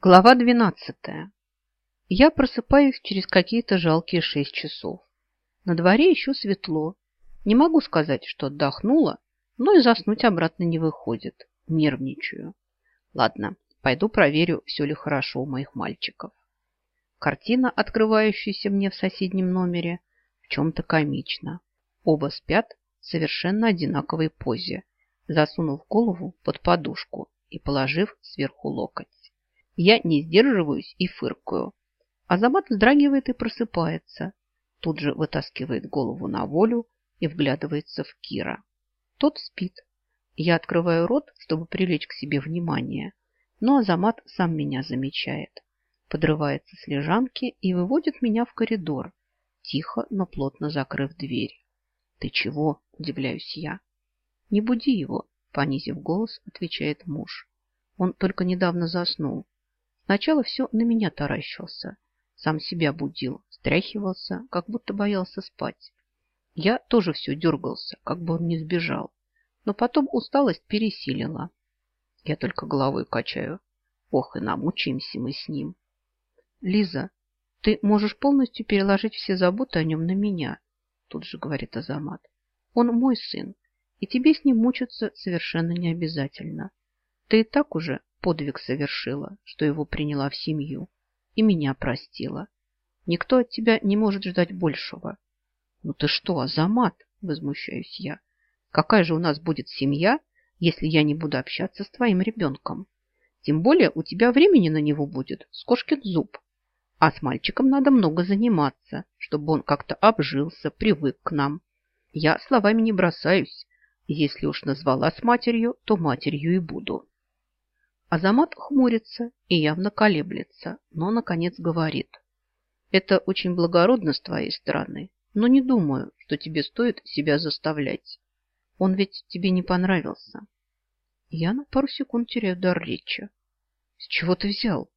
Глава 12. Я просыпаюсь через какие-то жалкие шесть часов. На дворе еще светло. Не могу сказать, что отдохнула, но и заснуть обратно не выходит. Нервничаю. Ладно, пойду проверю, все ли хорошо у моих мальчиков. Картина, открывающаяся мне в соседнем номере, в чем-то комична. Оба спят в совершенно одинаковой позе, засунув голову под подушку и положив сверху локоть. Я не сдерживаюсь и фыркаю. Азамат вздрагивает и просыпается. Тут же вытаскивает голову на волю и вглядывается в Кира. Тот спит. Я открываю рот, чтобы привлечь к себе внимание, но Азамат сам меня замечает. Подрывается с лежанки и выводит меня в коридор, тихо, но плотно закрыв дверь. «Ты чего?» – удивляюсь я. «Не буди его», – понизив голос, отвечает муж. Он только недавно заснул. Сначала все на меня таращился. Сам себя будил, стряхивался, как будто боялся спать. Я тоже все дергался, как бы он не сбежал. Но потом усталость пересилила. Я только головой качаю. Ох, и намучаемся мы с ним. Лиза, ты можешь полностью переложить все заботы о нем на меня, тут же говорит Азамат. Он мой сын, и тебе с ним мучиться совершенно не обязательно. Ты и так уже подвиг совершила, что его приняла в семью и меня простила. Никто от тебя не может ждать большего. Ну ты что, Азамат, возмущаюсь я. Какая же у нас будет семья, если я не буду общаться с твоим ребенком? Тем более у тебя времени на него будет с зуб. А с мальчиком надо много заниматься, чтобы он как-то обжился, привык к нам. Я словами не бросаюсь. Если уж назвала с матерью, то матерью и буду. Азамат хмурится и явно колеблется, но, наконец, говорит. Это очень благородно с твоей стороны, но не думаю, что тебе стоит себя заставлять. Он ведь тебе не понравился. Я на пару секунд теряю дар речи. С чего ты взял?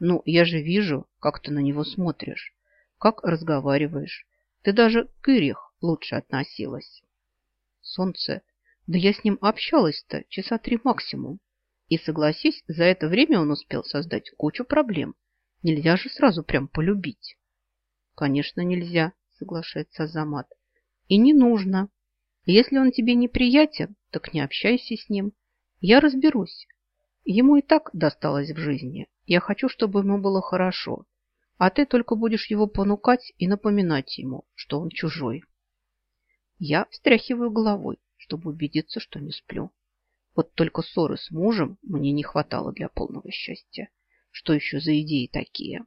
Ну, я же вижу, как ты на него смотришь, как разговариваешь. Ты даже к Ирих лучше относилась. Солнце, да я с ним общалась-то часа три максимум. И согласись, за это время он успел создать кучу проблем. Нельзя же сразу прям полюбить. Конечно, нельзя, соглашается Азамат. И не нужно. Если он тебе неприятен, так не общайся с ним. Я разберусь. Ему и так досталось в жизни. Я хочу, чтобы ему было хорошо. А ты только будешь его понукать и напоминать ему, что он чужой. Я встряхиваю головой, чтобы убедиться, что не сплю. Вот только ссоры с мужем мне не хватало для полного счастья. Что еще за идеи такие?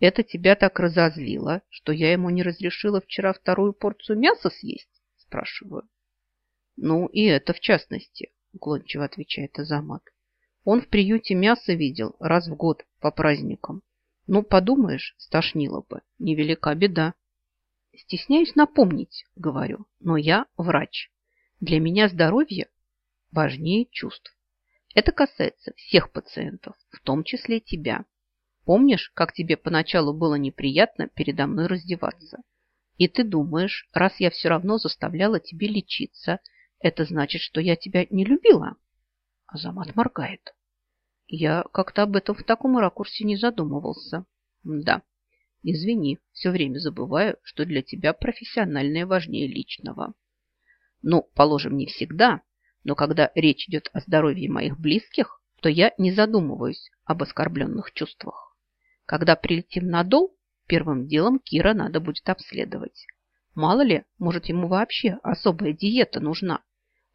Это тебя так разозлило, что я ему не разрешила вчера вторую порцию мяса съесть? Спрашиваю. Ну, и это в частности, уклончиво отвечает Азамат. Он в приюте мясо видел раз в год по праздникам. Ну, подумаешь, стошнило бы. Невелика беда. Стесняюсь напомнить, говорю, но я врач. Для меня здоровье важнее чувств. Это касается всех пациентов, в том числе тебя. Помнишь, как тебе поначалу было неприятно передо мной раздеваться? И ты думаешь, раз я все равно заставляла тебе лечиться, это значит, что я тебя не любила? Азамат моргает. Я как-то об этом в таком ракурсе не задумывался. Да, извини, все время забываю, что для тебя профессиональное важнее личного. Ну, положим, не всегда, но когда речь идет о здоровье моих близких, то я не задумываюсь об оскорбленных чувствах. Когда прилетим на дол, первым делом Кира надо будет обследовать. Мало ли, может, ему вообще особая диета нужна.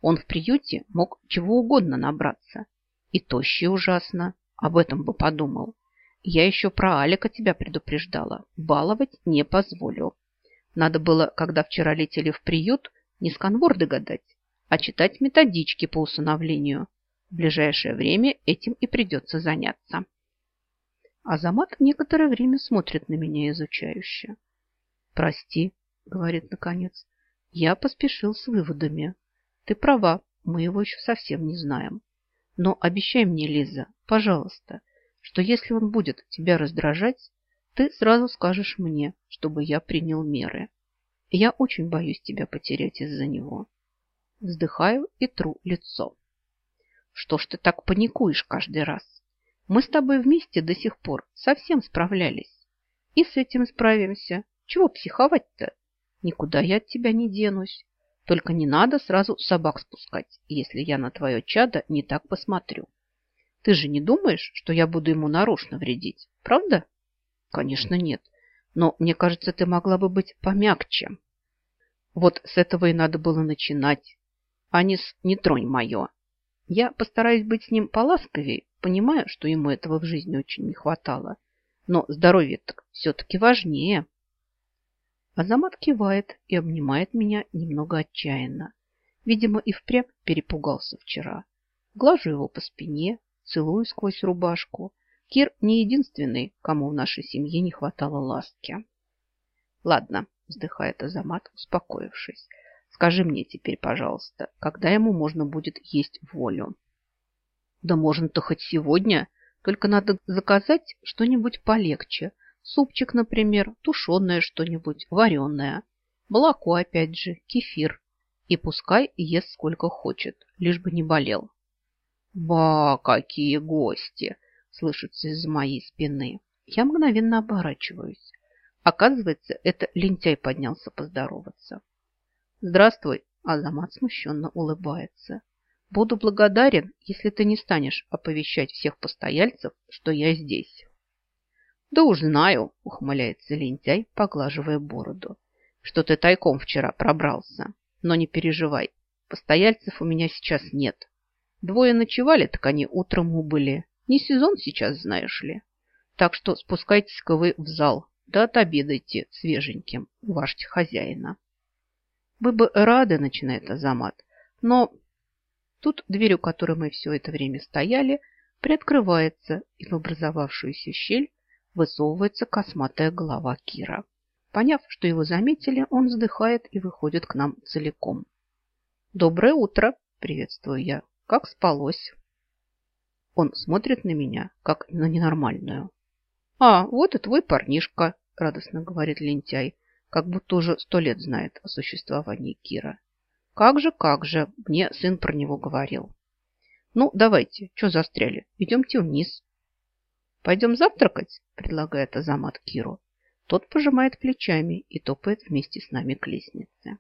Он в приюте мог чего угодно набраться. И тощий ужасно. Об этом бы подумал. Я еще про Алика тебя предупреждала. Баловать не позволю. Надо было, когда вчера летели в приют, не сканворды гадать, а читать методички по усыновлению. В ближайшее время этим и придется заняться. Азамат некоторое время смотрит на меня изучающе. «Прости», — говорит наконец, — «я поспешил с выводами. Ты права, мы его еще совсем не знаем. Но обещай мне, Лиза, пожалуйста, что если он будет тебя раздражать, ты сразу скажешь мне, чтобы я принял меры. Я очень боюсь тебя потерять из-за него. Вздыхаю и тру лицо. Что ж ты так паникуешь каждый раз? Мы с тобой вместе до сих пор совсем справлялись. И с этим справимся. Чего психовать-то? Никуда я от тебя не денусь. Только не надо сразу собак спускать, если я на твое чадо не так посмотрю. Ты же не думаешь, что я буду ему нарочно вредить, правда? Конечно, нет. Но мне кажется, ты могла бы быть помягче. Вот с этого и надо было начинать. Анис, не тронь мое. Я постараюсь быть с ним поласковее, понимаю, что ему этого в жизни очень не хватало. Но здоровье-то все-таки важнее. Азамат кивает и обнимает меня немного отчаянно. Видимо, и впрямь перепугался вчера. Глажу его по спине, целую сквозь рубашку. Кир не единственный, кому в нашей семье не хватало ласки. Ладно, вздыхает Азамат, успокоившись. Скажи мне теперь, пожалуйста, когда ему можно будет есть волю? Да можно-то хоть сегодня, только надо заказать что-нибудь полегче. Супчик, например, тушеное что-нибудь, вареное. Молоко, опять же, кефир. И пускай ест сколько хочет, лишь бы не болел. «Ба, какие гости!» – слышится из моей спины. Я мгновенно оборачиваюсь. Оказывается, это лентяй поднялся поздороваться. «Здравствуй!» – Азамат смущенно улыбается. «Буду благодарен, если ты не станешь оповещать всех постояльцев, что я здесь». «Да уж знаю», – ухмыляется лентяй, поглаживая бороду, «что ты тайком вчера пробрался. Но не переживай, постояльцев у меня сейчас нет. Двое ночевали, так они утром убыли. Не сезон сейчас, знаешь ли. Так что спускайтесь-ка вы в зал, да отобедайте свеженьким у вашего хозяина. Вы бы рады, начинает Азамат, но тут дверь, у которой мы все это время стояли, приоткрывается, и в образовавшуюся щель высовывается косматая голова Кира. Поняв, что его заметили, он вздыхает и выходит к нам целиком. «Доброе утро!» – приветствую я. Как спалось? Он смотрит на меня, как на ненормальную. «А, вот и твой парнишка», – радостно говорит лентяй, как будто уже сто лет знает о существовании Кира. «Как же, как же, мне сын про него говорил». «Ну, давайте, что застряли? Идемте вниз». «Пойдем завтракать?» – предлагает Азамат Киру. Тот пожимает плечами и топает вместе с нами к лестнице.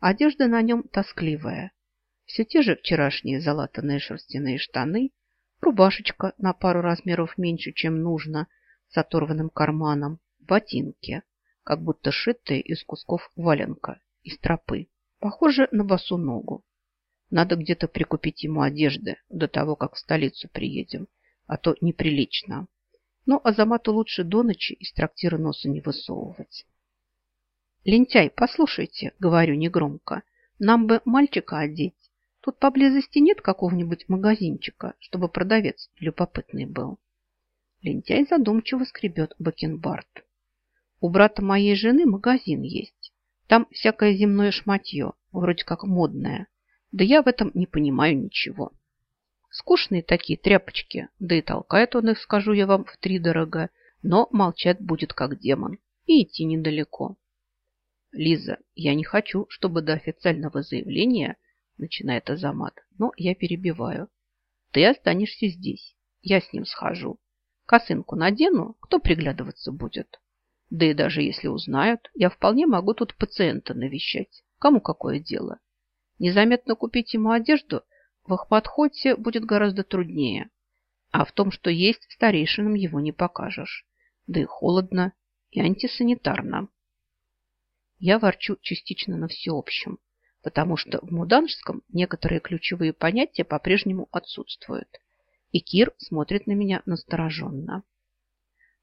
Одежда на нем тоскливая, все те же вчерашние залатанные шерстяные штаны, рубашечка на пару размеров меньше, чем нужно, с оторванным карманом, ботинки, как будто сшитые из кусков валенка, из тропы. Похоже на босу ногу. Надо где-то прикупить ему одежды до того, как в столицу приедем, а то неприлично. Но Азамату лучше до ночи из трактира носа не высовывать. «Лентяй, послушайте», — говорю негромко, — «нам бы мальчика одеть. Тут поблизости нет какого-нибудь магазинчика, чтобы продавец любопытный был. Лентяй задумчиво скребет бакенбард. У брата моей жены магазин есть. Там всякое земное шматье, вроде как модное. Да я в этом не понимаю ничего. Скучные такие тряпочки, да и толкает он их, скажу я вам, в три дорого, но молчать будет как демон и идти недалеко. Лиза, я не хочу, чтобы до официального заявления начинает Азамат, но я перебиваю. Ты останешься здесь. Я с ним схожу. Косынку надену, кто приглядываться будет? Да и даже если узнают, я вполне могу тут пациента навещать. Кому какое дело? Незаметно купить ему одежду в Ахматхоте будет гораздо труднее. А в том, что есть, старейшинам его не покажешь. Да и холодно, и антисанитарно. Я ворчу частично на всеобщем потому что в муданжском некоторые ключевые понятия по-прежнему отсутствуют. И Кир смотрит на меня настороженно.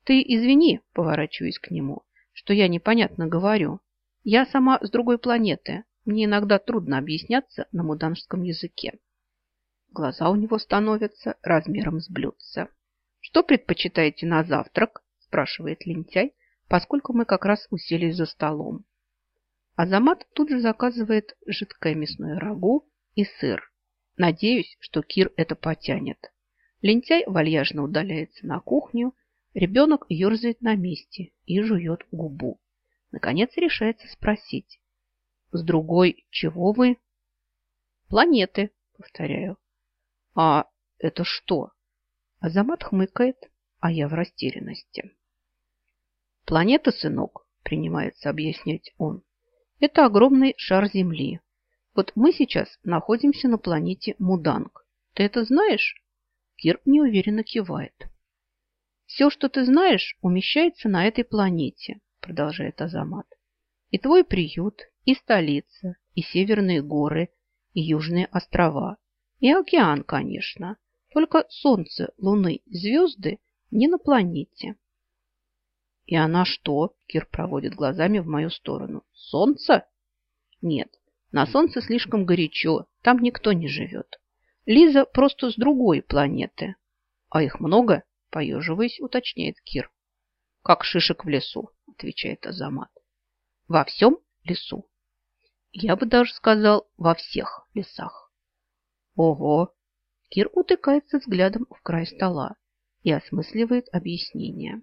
«Ты извини», – поворачиваюсь к нему, – «что я непонятно говорю. Я сама с другой планеты. Мне иногда трудно объясняться на муданжском языке». Глаза у него становятся размером с блюдца. «Что предпочитаете на завтрак?» – спрашивает лентяй, поскольку мы как раз уселись за столом. Азамат тут же заказывает жидкое мясное рагу и сыр. Надеюсь, что Кир это потянет. Лентяй вальяжно удаляется на кухню, ребенок ерзает на месте и жует губу. Наконец решается спросить. С другой, чего вы? Планеты, повторяю. А это что? Азамат хмыкает, а я в растерянности. Планета, сынок, принимается объяснять он, это огромный шар Земли. Вот мы сейчас находимся на планете Муданг. Ты это знаешь? Кир неуверенно кивает. Все, что ты знаешь, умещается на этой планете, продолжает Азамат. И твой приют, и столица, и северные горы, и южные острова, и океан, конечно. Только Солнце, Луны, звезды не на планете. И она что? Кир проводит глазами в мою сторону. Солнце? Нет, на Солнце слишком горячо, там никто не живет. Лиза просто с другой планеты. А их много? Поеживаясь, уточняет Кир. Как шишек в лесу, отвечает Азамат. Во всем лесу. Я бы даже сказал, во всех лесах. Ого! Кир утыкается взглядом в край стола и осмысливает объяснение.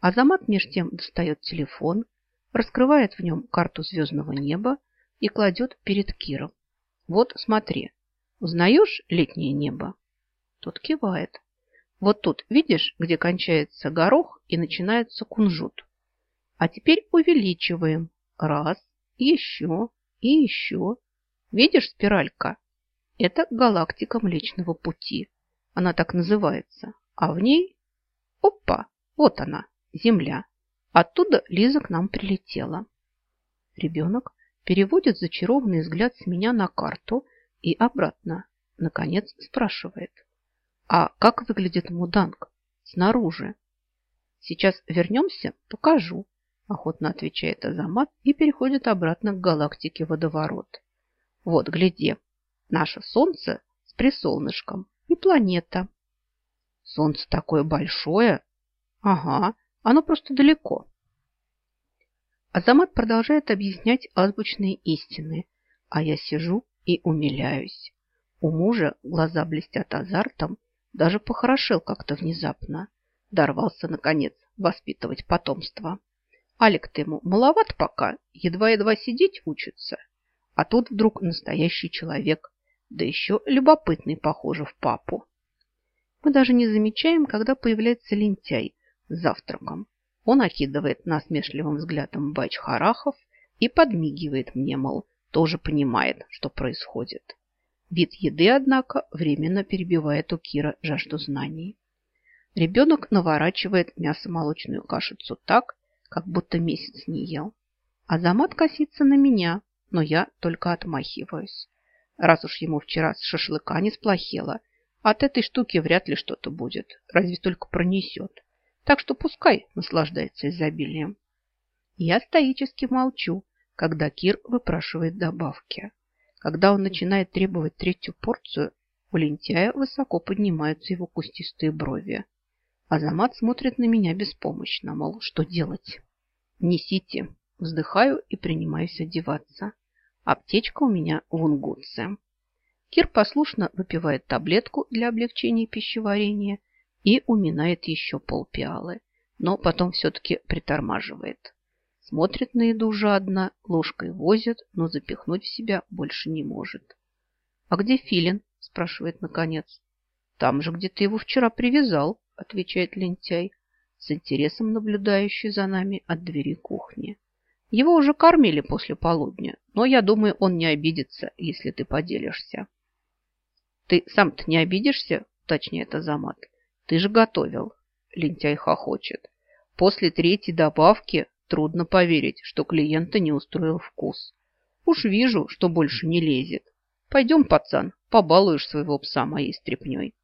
Азамат меж тем достает телефон, раскрывает в нем карту звездного неба и кладет перед Киром. Вот смотри, узнаешь летнее небо? Тот кивает. Вот тут, видишь, где кончается горох и начинается кунжут. А теперь увеличиваем. Раз, еще и еще. Видишь спиралька? Это галактика Млечного Пути. Она так называется. А в ней... Опа! Вот она, Земля. Оттуда Лиза к нам прилетела. Ребенок переводит зачарованный взгляд с меня на карту и обратно. Наконец спрашивает. А как выглядит Муданг снаружи? Сейчас вернемся, покажу. Охотно отвечает Азамат и переходит обратно к галактике Водоворот. Вот, гляди, наше Солнце с присолнышком и планета. Солнце такое большое. Ага, оно просто далеко. Азамат продолжает объяснять азбучные истины, а я сижу и умиляюсь. У мужа глаза блестят азартом, даже похорошел как-то внезапно. Дорвался, наконец, воспитывать потомство. Алик-то ему маловат пока, едва-едва сидеть учится. А тут вдруг настоящий человек, да еще любопытный, похоже, в папу. Мы даже не замечаем, когда появляется лентяй с завтраком. Он окидывает насмешливым взглядом бач Харахов и подмигивает мне, мол, тоже понимает, что происходит. Вид еды, однако, временно перебивает у Кира жажду знаний. Ребенок наворачивает мясо-молочную кашицу так, как будто месяц не ел. Азамат косится на меня, но я только отмахиваюсь. Раз уж ему вчера с шашлыка не сплохело, от этой штуки вряд ли что-то будет, разве только пронесет. Так что пускай наслаждается изобилием. Я стоически молчу, когда Кир выпрашивает добавки. Когда он начинает требовать третью порцию, у лентяя высоко поднимаются его кустистые брови. Азамат смотрит на меня беспомощно, мол, что делать? Несите. Вздыхаю и принимаюсь одеваться. Аптечка у меня в унгутце. Кир послушно выпивает таблетку для облегчения пищеварения – и уминает еще полпиалы, но потом все-таки притормаживает. Смотрит на еду жадно, ложкой возит, но запихнуть в себя больше не может. «А где Филин?» – спрашивает наконец. «Там же, где ты его вчера привязал», – отвечает лентяй, с интересом наблюдающий за нами от двери кухни. «Его уже кормили после полудня, но я думаю, он не обидится, если ты поделишься». «Ты сам-то не обидишься?» – уточняет Азамат. Ты же готовил. Лентяй хохочет. После третьей добавки трудно поверить, что клиента не устроил вкус. Уж вижу, что больше не лезет. Пойдем, пацан, побалуешь своего пса моей стряпней.